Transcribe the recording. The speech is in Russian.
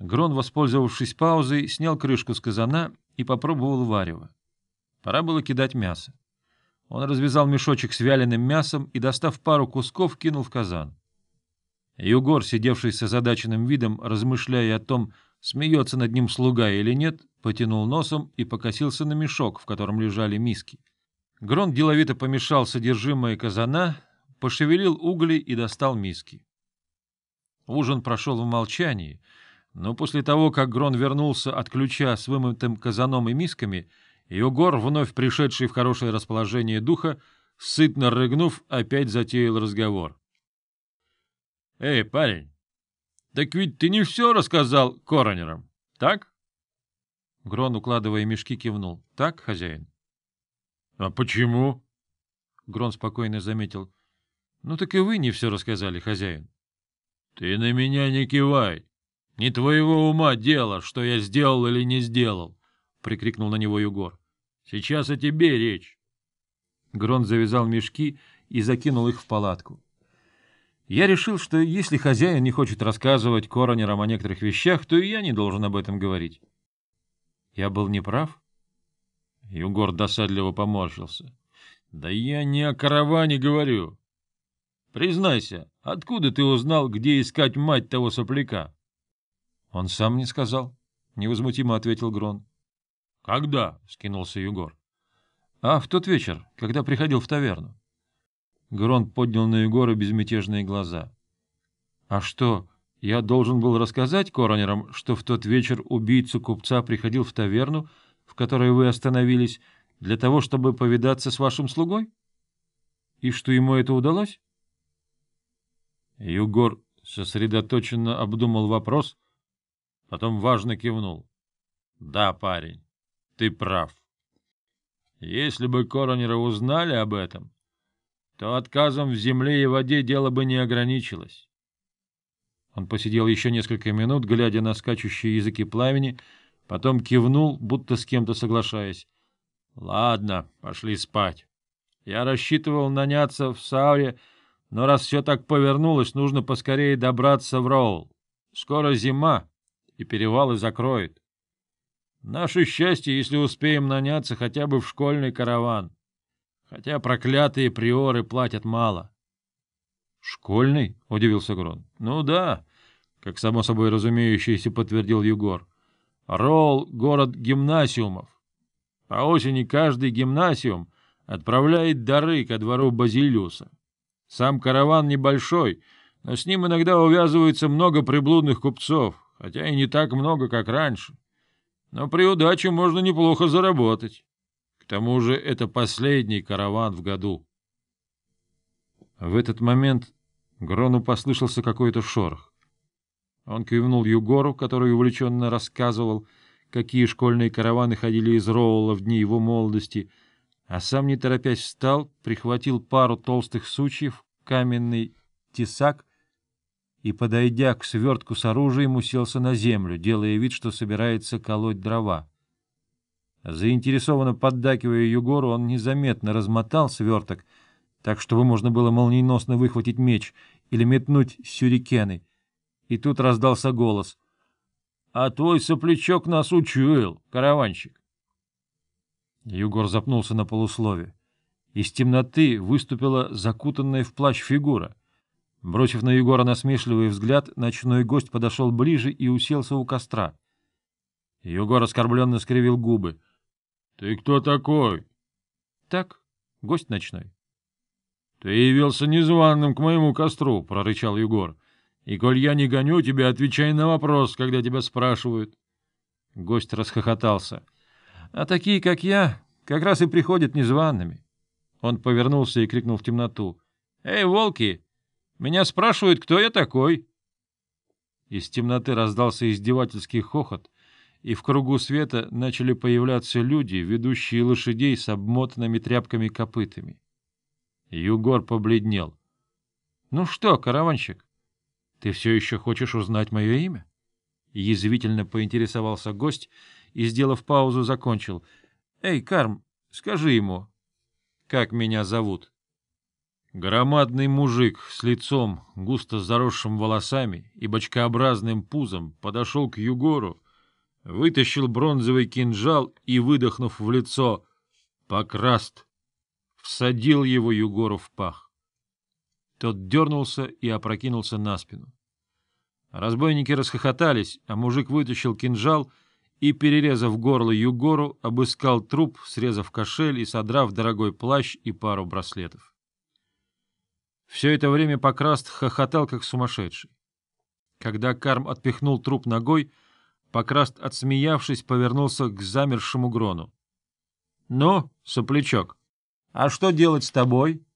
Грон, воспользовавшись паузой, снял крышку с казана и попробовал варево. Пора было кидать мясо. Он развязал мешочек с вяленым мясом и, достав пару кусков, кинул в казан. Югор, сидевший с озадаченным видом, размышляя о том, смеется над ним слуга или нет, потянул носом и покосился на мешок, в котором лежали миски. Грон деловито помешал содержимое казана, пошевелил угли и достал миски. Ужин прошел в молчании, но после того, как Грон вернулся от ключа с вымытым казаном и мисками, Югор, вновь пришедший в хорошее расположение духа, сытно рыгнув, опять затеял разговор. — Эй, парень, так ведь ты не все рассказал коронерам, так? Грон, укладывая мешки, кивнул. — Так, хозяин? — А почему? Грон спокойно заметил. — Ну так и вы не все рассказали, хозяин. — Ты на меня не кивай. Не твоего ума дело, что я сделал или не сделал, — прикрикнул на него Югор. Сейчас о тебе речь. Грон завязал мешки и закинул их в палатку. Я решил, что если хозяин не хочет рассказывать коронерам о некоторых вещах, то и я не должен об этом говорить. Я был неправ? Югор досадливо поморщился. — Да я не о караване говорю. Признайся, откуда ты узнал, где искать мать того сопляка? — Он сам не сказал, — невозмутимо ответил Грон. — Когда? — скинулся Егор. — А в тот вечер, когда приходил в таверну. Грон поднял на Егора безмятежные глаза. — А что, я должен был рассказать коронерам, что в тот вечер убийцу купца приходил в таверну, в которой вы остановились, для того, чтобы повидаться с вашим слугой? И что ему это удалось? Егор сосредоточенно обдумал вопрос, потом важно кивнул. — Да, парень. Ты прав. Если бы коронеры узнали об этом, то отказом в земле и воде дело бы не ограничилось. Он посидел еще несколько минут, глядя на скачущие языки пламени, потом кивнул, будто с кем-то соглашаясь. — Ладно, пошли спать. Я рассчитывал наняться в Сауре, но раз все так повернулось, нужно поскорее добраться в Роул. Скоро зима, и перевалы закроет. Наше счастье, если успеем наняться хотя бы в школьный караван. Хотя проклятые приоры платят мало. — Школьный? — удивился Грон. — Ну да, — как само собой разумеющееся подтвердил Югор. — Ролл — город гимнасиумов. По осени каждый гимнасиум отправляет дары ко двору Базилиуса. Сам караван небольшой, но с ним иногда увязывается много приблудных купцов, хотя и не так много, как раньше но при удаче можно неплохо заработать. К тому же это последний караван в году. В этот момент Грону послышался какой-то шорох. Он кивнул Югору, который увлеченно рассказывал, какие школьные караваны ходили из Роула в дни его молодости, а сам, не торопясь, встал, прихватил пару толстых сучьев, каменный тесак и, подойдя к свертку с оружием, уселся на землю, делая вид, что собирается колоть дрова. Заинтересованно поддакивая Югору, он незаметно размотал сверток, так, чтобы можно было молниеносно выхватить меч или метнуть сюрикены. И тут раздался голос. — А твой соплячок нас учуял, караванщик. Югор запнулся на полуслове. Из темноты выступила закутанная в плащ фигура — Бросив на Егора насмешливый взгляд, ночной гость подошел ближе и уселся у костра. Егор оскорбленно скривил губы. — Ты кто такой? — Так, гость ночной. — Ты явился незваным к моему костру, — прорычал Егор. — И коль я не гоню тебя, отвечай на вопрос, когда тебя спрашивают. Гость расхохотался. — А такие, как я, как раз и приходят незваными. Он повернулся и крикнул в темноту. — Эй, волки! Меня спрашивают, кто я такой. Из темноты раздался издевательский хохот, и в кругу света начали появляться люди, ведущие лошадей с обмотанными тряпками копытами. Югор побледнел. — Ну что, караванщик, ты все еще хочешь узнать мое имя? Язвительно поинтересовался гость и, сделав паузу, закончил. — Эй, Карм, скажи ему, как меня зовут. Громадный мужик с лицом, густо заросшим волосами и бочкообразным пузом подошел к Югору, вытащил бронзовый кинжал и, выдохнув в лицо «Покраст!», всадил его Югору в пах. Тот дернулся и опрокинулся на спину. Разбойники расхохотались, а мужик вытащил кинжал и, перерезав горло Югору, обыскал труп, срезав кошель и содрав дорогой плащ и пару браслетов. Все это время Покраст хохотал, как сумасшедший. Когда Карм отпихнул труп ногой, Покраст, отсмеявшись, повернулся к замершему Грону. — Ну, соплячок, а что делать с тобой?